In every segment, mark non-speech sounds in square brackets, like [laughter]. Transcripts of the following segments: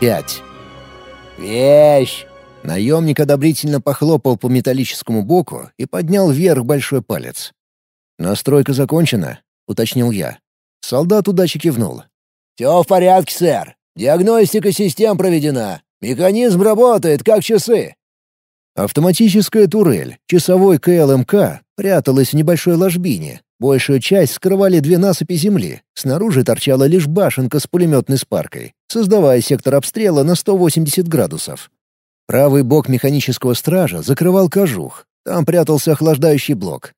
пять. «Вещь!» Наемник одобрительно похлопал по металлическому боку и поднял вверх большой палец. «Настройка закончена», — уточнил я. Солдат удачи кивнул. «Все в порядке, сэр. Диагностика систем проведена. Механизм работает, как часы». Автоматическая турель, часовой КЛМК, пряталась в небольшой ложбине. Большую часть скрывали две насыпи земли. Снаружи торчала лишь башенка с пулеметной спаркой, создавая сектор обстрела на 180 градусов. Правый бок механического стража закрывал кожух. Там прятался охлаждающий блок.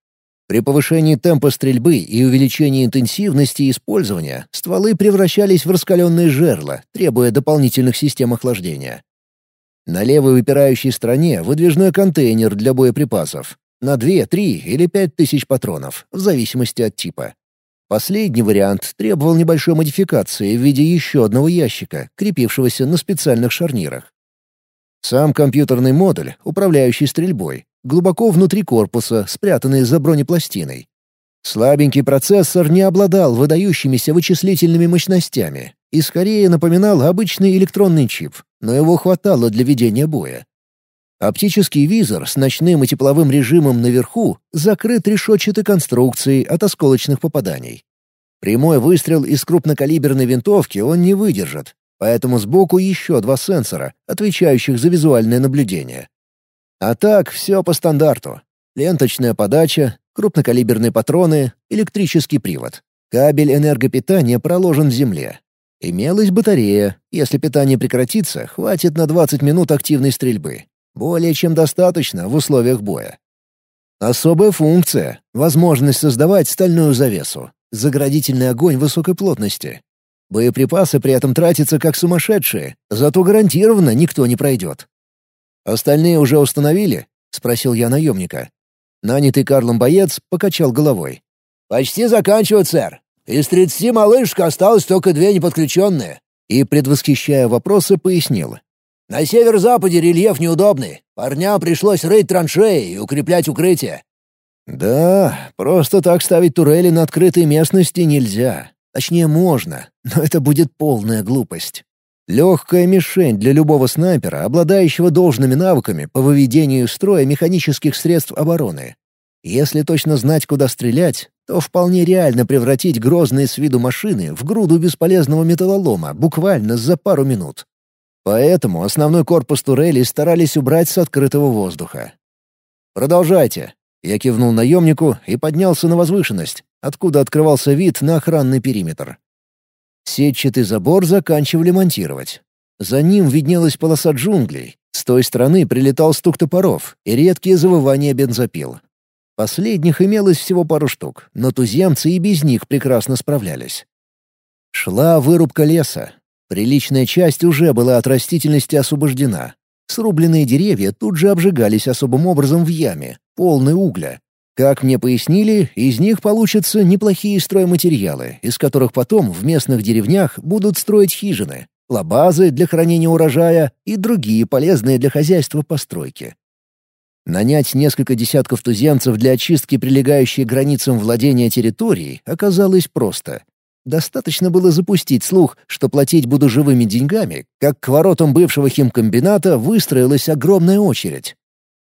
При повышении темпа стрельбы и увеличении интенсивности использования стволы превращались в раскаленные жерла, требуя дополнительных систем охлаждения. На левой выпирающей стороне выдвижной контейнер для боеприпасов. На 2, 3 или 5 тысяч патронов, в зависимости от типа. Последний вариант требовал небольшой модификации в виде еще одного ящика, крепившегося на специальных шарнирах. Сам компьютерный модуль, управляющий стрельбой, глубоко внутри корпуса, спрятанный за бронепластиной. Слабенький процессор не обладал выдающимися вычислительными мощностями и скорее напоминал обычный электронный чип, но его хватало для ведения боя. Оптический визор с ночным и тепловым режимом наверху закрыт решетчатой конструкцией от осколочных попаданий. Прямой выстрел из крупнокалиберной винтовки он не выдержит, поэтому сбоку еще два сенсора, отвечающих за визуальное наблюдение. А так все по стандарту. Ленточная подача, крупнокалиберные патроны, электрический привод. Кабель энергопитания проложен в земле. Имелась батарея. Если питание прекратится, хватит на 20 минут активной стрельбы. Более чем достаточно в условиях боя. Особая функция — возможность создавать стальную завесу, заградительный огонь высокой плотности, Боеприпасы при этом тратятся как сумасшедшие, зато гарантированно никто не пройдет. «Остальные уже установили?» — спросил я наемника. Нанятый Карлом боец покачал головой. «Почти заканчивают, сэр. Из тридцати малышек осталось только две неподключенные». И, предвосхищая вопросы, пояснил. «На северо-западе рельеф неудобный. Парням пришлось рыть траншеи и укреплять укрытие». «Да, просто так ставить турели на открытой местности нельзя. Точнее, можно, но это будет полная глупость. Легкая мишень для любого снайпера, обладающего должными навыками по выведению из строя механических средств обороны. Если точно знать, куда стрелять, то вполне реально превратить грозные с виду машины в груду бесполезного металлолома буквально за пару минут. Поэтому основной корпус турели старались убрать с открытого воздуха. «Продолжайте», — я кивнул наемнику и поднялся на возвышенность, откуда открывался вид на охранный периметр. Сетчатый забор заканчивали монтировать. За ним виднелась полоса джунглей. С той стороны прилетал стук топоров и редкие завывания бензопил. Последних имелось всего пару штук, но туземцы и без них прекрасно справлялись. Шла вырубка леса. Приличная часть уже была от растительности освобождена. Срубленные деревья тут же обжигались особым образом в яме, полной угля, как мне пояснили, из них получатся неплохие стройматериалы, из которых потом в местных деревнях будут строить хижины, лабазы для хранения урожая и другие полезные для хозяйства постройки. Нанять несколько десятков туземцев для очистки прилегающей границам владения территории оказалось просто. Достаточно было запустить слух, что платить буду живыми деньгами, как к воротам бывшего химкомбината выстроилась огромная очередь.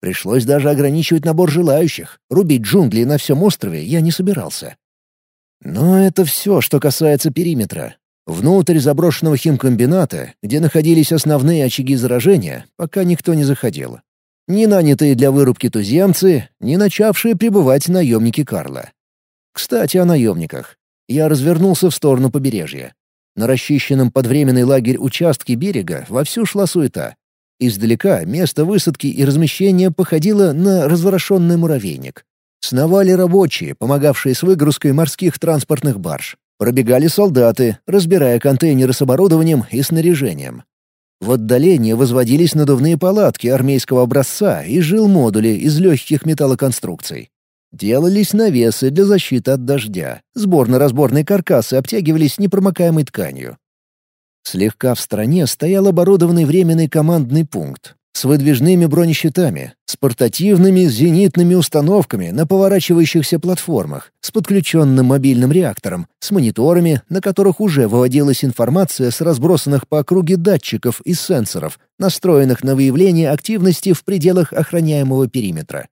Пришлось даже ограничивать набор желающих. Рубить джунгли на всем острове я не собирался. Но это все, что касается периметра. Внутрь заброшенного химкомбината, где находились основные очаги заражения, пока никто не заходил. Ни нанятые для вырубки туземцы, ни начавшие прибывать наемники Карла. Кстати, о наемниках. Я развернулся в сторону побережья. На расчищенном под временный лагерь участке берега вовсю шла суета. Издалека место высадки и размещения походило на разворошенный муравейник. Сновали рабочие, помогавшие с выгрузкой морских транспортных барж. Пробегали солдаты, разбирая контейнеры с оборудованием и снаряжением. В отдалении возводились надувные палатки армейского образца и жил-модули из легких металлоконструкций. Делались навесы для защиты от дождя. Сборно-разборные каркасы обтягивались непромокаемой тканью. Слегка в стороне стоял оборудованный временный командный пункт. с выдвижными бронещитами, с портативными зенитными установками на поворачивающихся платформах, с подключенным мобильным реактором, с мониторами, на которых уже выводилась информация с разбросанных по округе датчиков и сенсоров, настроенных на выявление активности в пределах охраняемого периметра.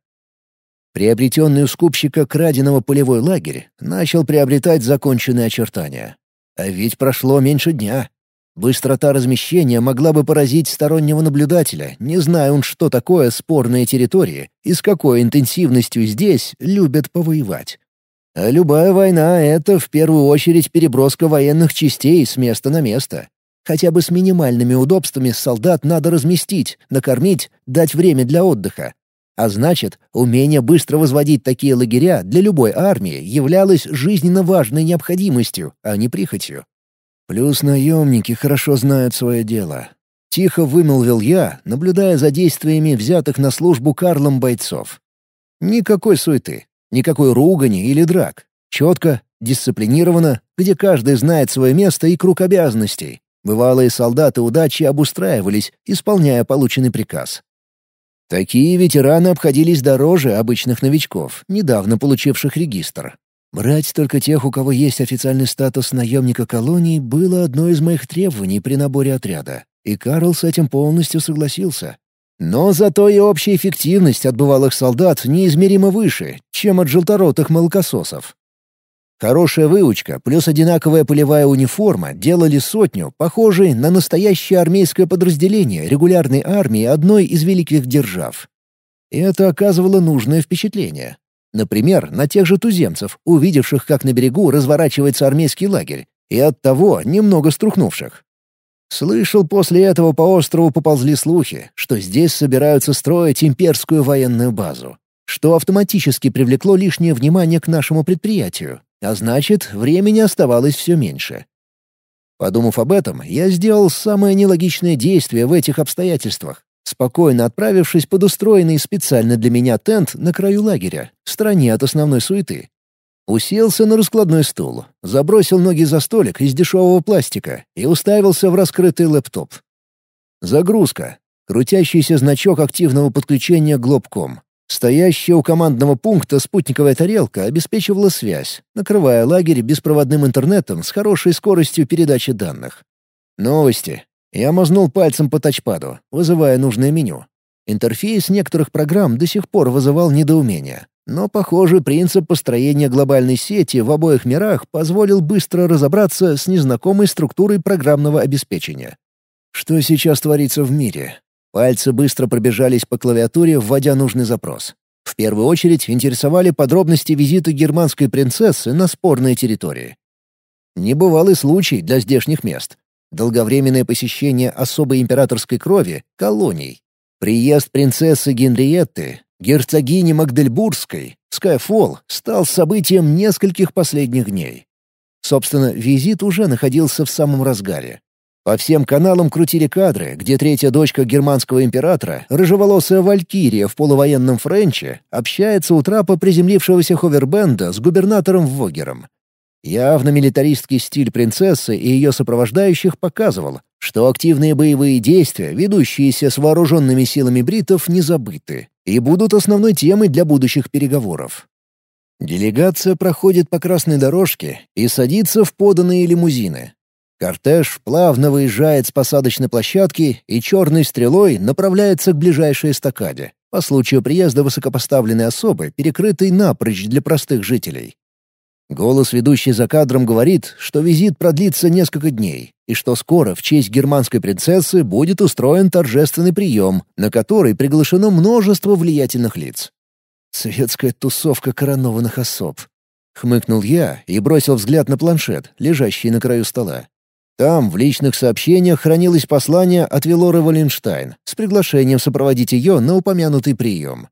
Приобретенный у скупщика краденого полевой лагерь начал приобретать законченные очертания. А ведь прошло меньше дня. Быстрота размещения могла бы поразить стороннего наблюдателя, не зная он, что такое спорные территории и с какой интенсивностью здесь любят повоевать. А любая война — это в первую очередь переброска военных частей с места на место. Хотя бы с минимальными удобствами солдат надо разместить, накормить, дать время для отдыха. А значит, умение быстро возводить такие лагеря для любой армии являлось жизненно важной необходимостью, а не прихотью. Плюс наемники хорошо знают свое дело. Тихо вымолвил я, наблюдая за действиями взятых на службу Карлом бойцов. Никакой суеты, никакой ругани или драк. Четко, дисциплинированно, где каждый знает свое место и круг обязанностей. Бывалые солдаты удачи обустраивались, исполняя полученный приказ. Такие ветераны обходились дороже обычных новичков, недавно получивших регистр. Брать только тех, у кого есть официальный статус наемника колонии, было одно из моих требований при наборе отряда, и Карл с этим полностью согласился. Но зато и общая эффективность от бывалых солдат неизмеримо выше, чем от желторотых молокососов. Хорошая выучка плюс одинаковая полевая униформа делали сотню, похожей на настоящее армейское подразделение регулярной армии одной из великих держав. И это оказывало нужное впечатление. Например, на тех же туземцев, увидевших, как на берегу разворачивается армейский лагерь, и оттого немного струхнувших. Слышал, после этого по острову поползли слухи, что здесь собираются строить имперскую военную базу, что автоматически привлекло лишнее внимание к нашему предприятию, а значит, времени оставалось все меньше. Подумав об этом, я сделал самое нелогичное действие в этих обстоятельствах спокойно отправившись под устроенный специально для меня тент на краю лагеря, в стороне от основной суеты. Уселся на раскладной стул, забросил ноги за столик из дешевого пластика и уставился в раскрытый лэптоп. Загрузка. Крутящийся значок активного подключения Глобком. Стоящая у командного пункта спутниковая тарелка обеспечивала связь, накрывая лагерь беспроводным интернетом с хорошей скоростью передачи данных. Новости. Я мазнул пальцем по тачпаду, вызывая нужное меню. Интерфейс некоторых программ до сих пор вызывал недоумение. Но, похоже, принцип построения глобальной сети в обоих мирах позволил быстро разобраться с незнакомой структурой программного обеспечения. Что сейчас творится в мире? Пальцы быстро пробежались по клавиатуре, вводя нужный запрос. В первую очередь интересовали подробности визита германской принцессы на спорные территории. Небывалый случай для здешних мест долговременное посещение особой императорской крови — колоний, приезд принцессы Генриетты, герцогини Магдельбургской, Скайфолл стал событием нескольких последних дней. Собственно, визит уже находился в самом разгаре. По всем каналам крутили кадры, где третья дочка германского императора, рыжеволосая валькирия в полувоенном френче, общается у трапа приземлившегося ховербенда с губернатором Вогером. Явно милитаристский стиль принцессы и ее сопровождающих показывал, что активные боевые действия, ведущиеся с вооруженными силами бритов, не забыты и будут основной темой для будущих переговоров. Делегация проходит по красной дорожке и садится в поданные лимузины. Кортеж плавно выезжает с посадочной площадки и черной стрелой направляется к ближайшей эстакаде, по случаю приезда высокопоставленной особы, перекрытой напрочь для простых жителей. Голос, ведущий за кадром, говорит, что визит продлится несколько дней, и что скоро в честь германской принцессы будет устроен торжественный прием, на который приглашено множество влиятельных лиц. «Светская тусовка коронованных особ», — хмыкнул я и бросил взгляд на планшет, лежащий на краю стола. Там в личных сообщениях хранилось послание от Велоры Валенштайн с приглашением сопроводить ее на упомянутый прием.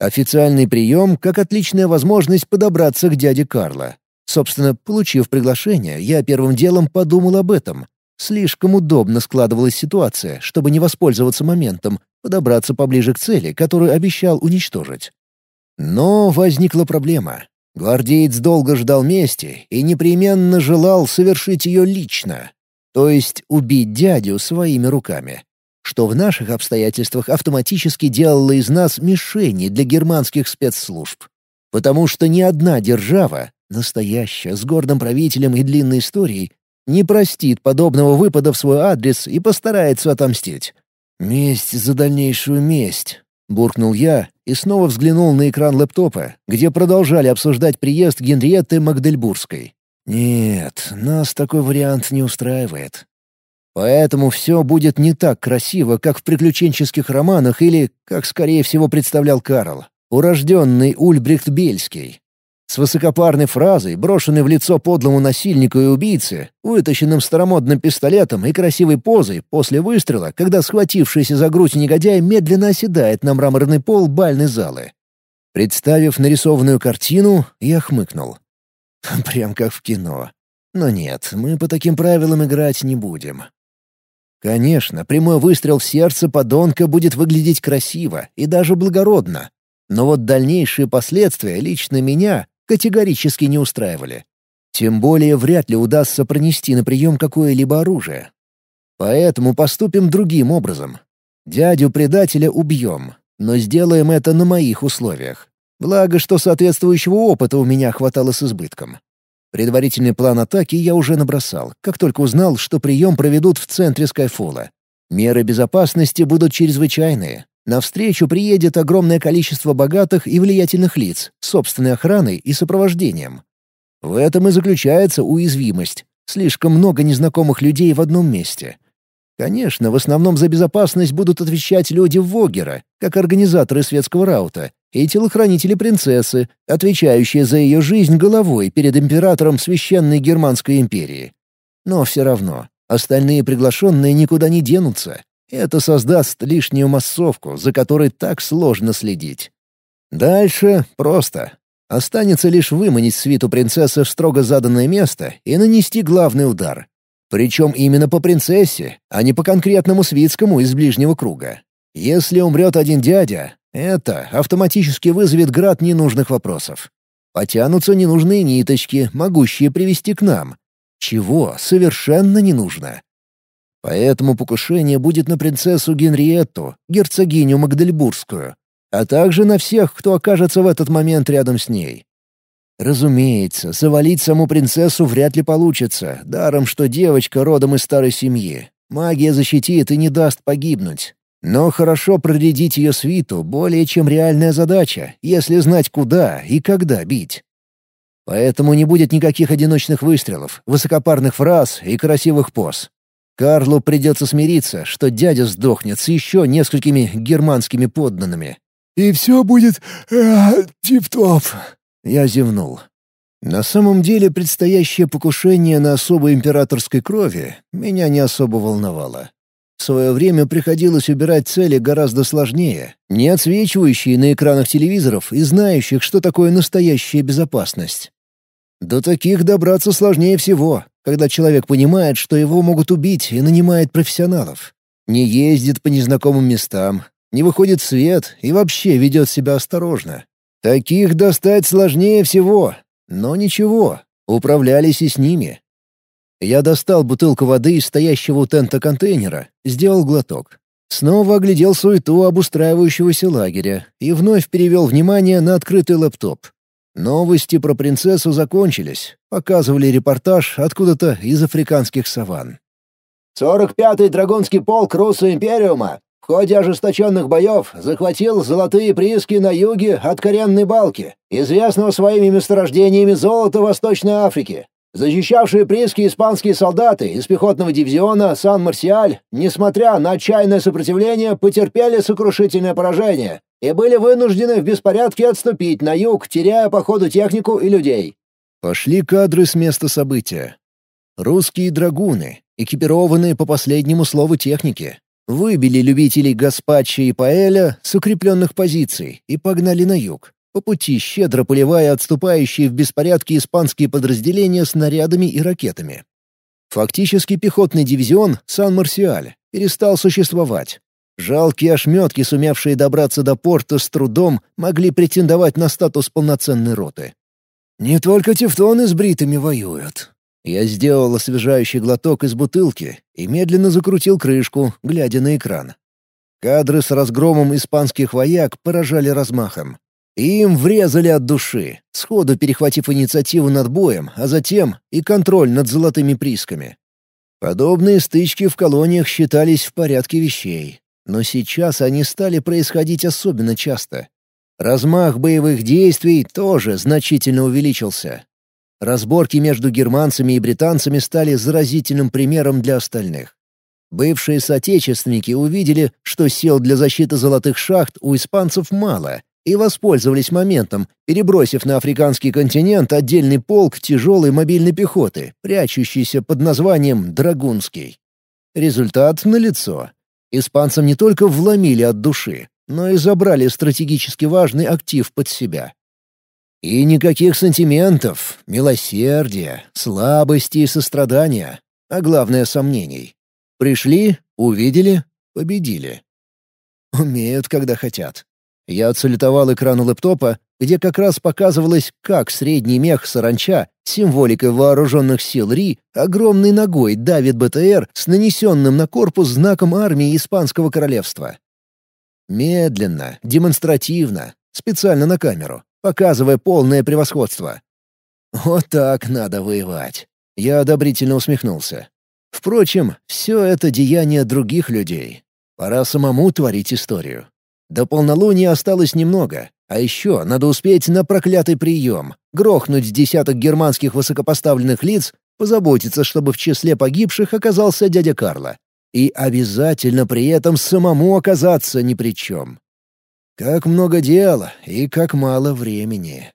Официальный прием как отличная возможность подобраться к дяде Карла. Собственно, получив приглашение, я первым делом подумал об этом. Слишком удобно складывалась ситуация, чтобы не воспользоваться моментом, подобраться поближе к цели, которую обещал уничтожить. Но возникла проблема. Гвардеец долго ждал мести и непременно желал совершить ее лично, то есть убить дядю своими руками. что в наших обстоятельствах автоматически делало из нас мишени для германских спецслужб. Потому что ни одна держава, настоящая, с гордым правителем и длинной историей, не простит подобного выпада в свой адрес и постарается отомстить. «Месть за дальнейшую месть», — буркнул я и снова взглянул на экран лэптопа, где продолжали обсуждать приезд Генриетты Магдельбургской. «Нет, нас такой вариант не устраивает. Поэтому все будет не так красиво, как в приключенческих романах или, как скорее всего представлял Карл, урожденный Ульбрихт Бельский. С высокопарной фразой, брошенной в лицо подлому насильнику и убийце, вытащенным старомодным пистолетом и красивой позой после выстрела, когда схватившийся за грудь негодяй медленно оседает на мраморный пол бальной залы. Представив нарисованную картину, я хмыкнул. [laughs] Прям как в кино. Но нет, мы по таким правилам играть не будем. Конечно, прямой выстрел в сердце подонка будет выглядеть красиво и даже благородно. Но вот дальнейшие последствия лично меня категорически не устраивали. Тем более вряд ли удастся пронести на прием какое-либо оружие. Поэтому поступим другим образом. Дядю-предателя убьем, но сделаем это на моих условиях. Благо, что соответствующего опыта у меня хватало с избытком. Предварительный план атаки я уже набросал, как только узнал, что прием проведут в центре Скайфола. Меры безопасности будут чрезвычайные, Навстречу приедет огромное количество богатых и влиятельных лиц, собственной охраной и сопровождением. В этом и заключается уязвимость. Слишком много незнакомых людей в одном месте. Конечно, в основном за безопасность будут отвечать люди Вогера, как организаторы светского раута, и телохранители принцессы, отвечающие за ее жизнь головой перед императором Священной Германской империи. Но все равно, остальные приглашенные никуда не денутся. Это создаст лишнюю массовку, за которой так сложно следить. Дальше просто. Останется лишь выманить свиту принцессы в строго заданное место и нанести главный удар. Причем именно по принцессе, а не по конкретному свитскому из ближнего круга. Если умрет один дядя, это автоматически вызовет град ненужных вопросов. Потянутся ненужные ниточки, могущие привести к нам. Чего совершенно не нужно. Поэтому покушение будет на принцессу Генриетту, герцогиню Магдельбургскую, а также на всех, кто окажется в этот момент рядом с ней. Разумеется, завалить саму принцессу вряд ли получится, даром что девочка родом из старой семьи. Магия защитит и не даст погибнуть. Но хорошо проредить ее свиту более чем реальная задача, если знать куда и когда бить. Поэтому не будет никаких одиночных выстрелов, высокопарных фраз и красивых поз. Карлу придется смириться, что дядя сдохнет с еще несколькими германскими подданными. «И все будет... Э, тип-топ!» Я зевнул. На самом деле предстоящее покушение на особо императорской крови меня не особо волновало. В свое время приходилось убирать цели гораздо сложнее, не отсвечивающие на экранах телевизоров и знающих, что такое настоящая безопасность. До таких добраться сложнее всего, когда человек понимает, что его могут убить и нанимает профессионалов. Не ездит по незнакомым местам, не выходит в свет и вообще ведет себя осторожно. Таких достать сложнее всего, но ничего, управлялись и с ними. Я достал бутылку воды из стоящего у тента контейнера, сделал глоток. Снова оглядел суету обустраивающегося лагеря и вновь перевел внимание на открытый лэптоп. Новости про принцессу закончились. Показывали репортаж откуда-то из африканских саванн. «45-й Драгунский полк Руссо Империума в ходе ожесточенных боев захватил золотые прииски на юге от Коренной Балки, известного своими месторождениями золота Восточной Африки. Защищавшие прииски испанские солдаты из пехотного дивизиона Сан-Марсиаль, несмотря на отчаянное сопротивление, потерпели сокрушительное поражение, и были вынуждены в беспорядке отступить на юг, теряя по ходу технику и людей. Пошли кадры с места события. Русские драгуны, экипированные по последнему слову техники, выбили любителей гаспачо и паэля с укрепленных позиций и погнали на юг, по пути щедро поливая отступающие в беспорядке испанские подразделения снарядами и ракетами. Фактически пехотный дивизион «Сан-Марсиаль» перестал существовать, Жалкие ошметки, сумевшие добраться до порта с трудом, могли претендовать на статус полноценной роты. «Не только тевтоны с бритами воюют». Я сделал освежающий глоток из бутылки и медленно закрутил крышку, глядя на экран. Кадры с разгромом испанских вояк поражали размахом. Им врезали от души, сходу перехватив инициативу над боем, а затем и контроль над золотыми присками. Подобные стычки в колониях считались в порядке вещей, но сейчас они стали происходить особенно часто. Размах боевых действий тоже значительно увеличился. Разборки между германцами и британцами стали заразительным примером для остальных. Бывшие соотечественники увидели, что сил для защиты золотых шахт у испанцев мало, и воспользовались моментом, перебросив на африканский континент отдельный полк тяжелой мобильной пехоты, прячущийся под названием «Драгунский». Результат налицо. Испанцам не только вломили от души, но и забрали стратегически важный актив под себя. И никаких сантиментов, милосердия, слабости и сострадания, а главное — сомнений. Пришли, увидели, победили. Умеют, когда хотят. Я отсалютовал экрану лэптопа, где как раз показывалось, как средний мех саранча, символикой вооруженных сил Ри, огромной ногой давит БТР с нанесенным на корпус знаком армии Испанского королевства. Медленно, демонстративно, специально на камеру, показывая полное превосходство. Вот так надо воевать. Я одобрительно усмехнулся. Впрочем, все это деяние других людей. Пора самому творить историю. До полнолуния осталось немного, а еще надо успеть на проклятый прием, грохнуть десяток германских высокопоставленных лиц, позаботиться, чтобы в числе погибших оказался дядя Карло. И обязательно при этом самому оказаться ни при чем. Как много дела и как мало времени.